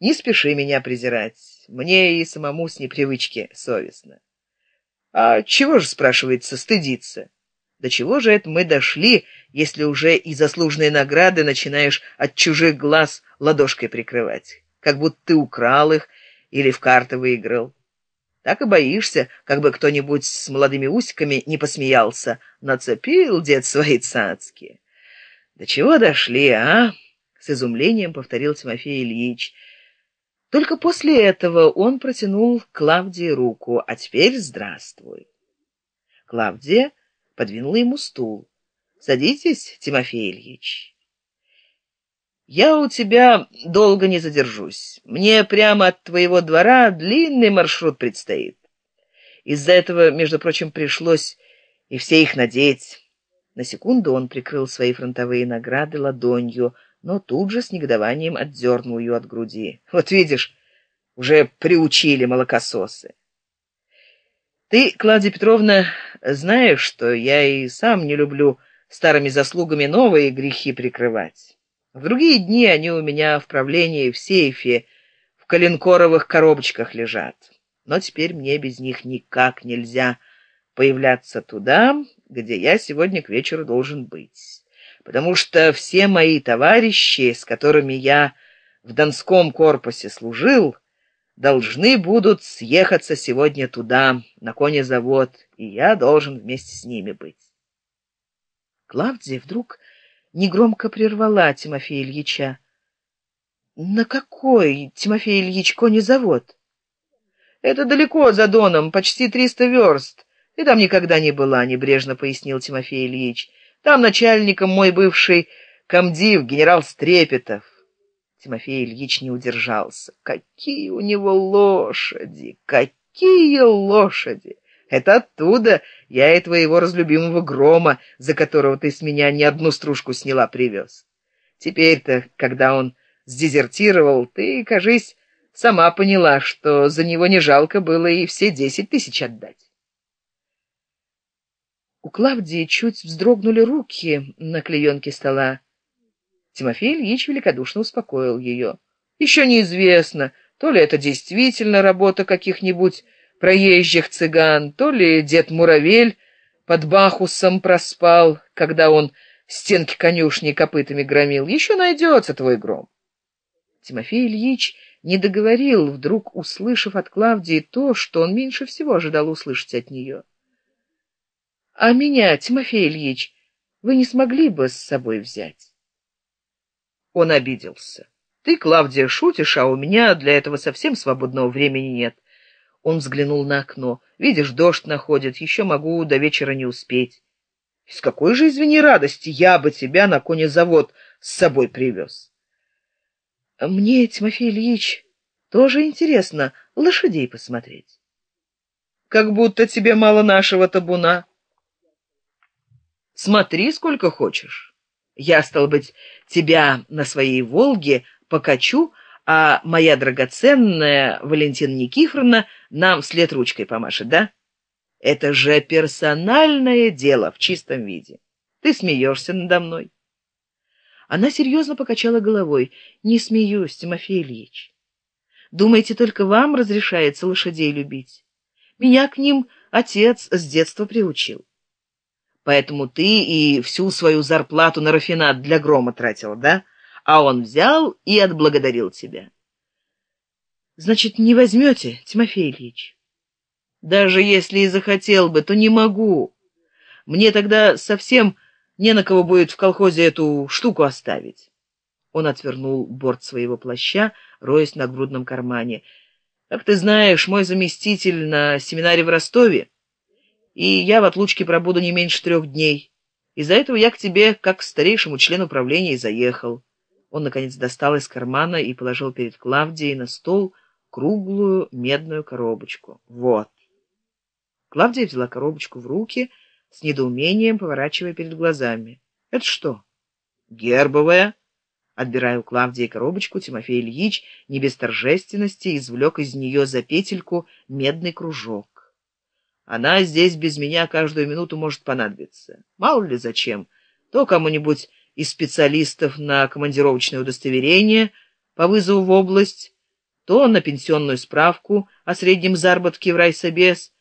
не спеши меня презирать мне и самому с непривычки совестно. А чего же спрашивается стыдиться? До чего же это мы дошли если уже и заслуженные награды начинаешь от чужих глаз ладошкой прикрывать как будто ты украл их или в карты выиграл? Так и боишься как бы кто нибудь с молодыми усиками не посмеялся нацепил дед свои цацки. До чего дошли а с изумлением повторил тимофей ильич только после этого он протянул клавдии руку. А теперь здравствуй клавдия подвинула ему стул. Садитесь тимофей ильич я у тебя долго не задержусь. Мне прямо от твоего двора длинный маршрут предстоит. Из за этого между прочим пришлось и все их надеть на секунду он прикрыл свои фронтовые награды ладонью но тут же с негодованием отдернул ее от груди. Вот видишь уже приучили молокососы ты клавдия петровна знаешь что я и сам не люблю старыми заслугами новые грехи прикрывать. В другие дни они у меня в правлении в сейфе в коленкоровых коробочках лежат. Но теперь мне без них никак нельзя появляться туда где я сегодня к вечеру должен быть потому что все мои товарищи с которыми я в донском корпусе служил должны будут съехаться сегодня туда на конезавод и я должен вместе с ними быть. Клавдия вдруг негромко прервала тимофея ильича на какой тимофей ильич конезавод это далеко за доном почти триста верст. Ты там никогда не была небрежно пояснил тимофей ильич там начальником мой бывший комдив генерал стрепетов. Тимофей ильич не удержался. Какие у него лошади какие лошади! Это оттуда я и твоего разлюбимого грома за которого ты с меня ни одну стружку сняла привез. Теперь то когда он сдезертировал ты кажись сама поняла что за него не жалко было и все десять тысяч отдать у клавдии чуть вздрогнули руки на клеенке стола тимофей ильич великодушно успокоил ее еще неизвестно то ли это действительно работа каких нибудь проезжих цыган, то ли дед Муравель под Бахусом проспал, когда он стенки конюшни копытами громил. Еще найдется твой гром. Тимофей Ильич не договорил, вдруг услышав от Клавдии то, что он меньше всего ожидал услышать от нее. «А меня, Тимофей Ильич, вы не смогли бы с собой взять?» Он обиделся. «Ты, Клавдия, шутишь, а у меня для этого совсем свободного времени нет. Он взглянул на окно. «Видишь, дождь находит, еще могу до вечера не успеть». «С какой же, извини, радости я бы тебя на конезавод с собой привез?» «Мне, Тимофей Ильич, тоже интересно лошадей посмотреть». «Как будто тебе мало нашего табуна». «Смотри, сколько хочешь. Я, стал быть, тебя на своей «Волге» покачу, а моя драгоценная валентина никифоровна нам вслед ручкой помашет да? Это же персональное дело в чистом виде. Ты смеешься надо мной. Она серьезно покачала головой. Не смеюсь тимофей ильич. Думаете только вам разрешается лошадей любить? Меня к ним отец с детства приучил поэтому ты и всю свою зарплату на рафинат для грома тратил да а он взял и отблагодарил тебя. Значит, не возьмете, Тимофей Ильич? Даже если и захотел бы, то не могу. Мне тогда совсем не на кого будет в колхозе эту штуку оставить. Он отвернул борт своего плаща, роясь на грудном кармане. Как ты знаешь, мой заместитель на семинаре в Ростове, и я в отлучке пробуду не меньше трех дней. Из-за этого я к тебе, как к старейшему члену правления, и заехал. Он, наконец, достал из кармана и положил перед Клавдией на стол круглую медную коробочку. Вот. Клавдия взяла коробочку в руки, с недоумением поворачивая перед глазами. «Это что?» «Гербовая». Отбирая у Клавдии коробочку, Тимофей Ильич не без торжественности извлек из нее за петельку медный кружок. Она здесь без меня каждую минуту может понадобиться. Мало ли зачем. То кому-нибудь из специалистов на командировочное удостоверение по вызову в область то на пенсионную справку о среднем заработке в райсобес,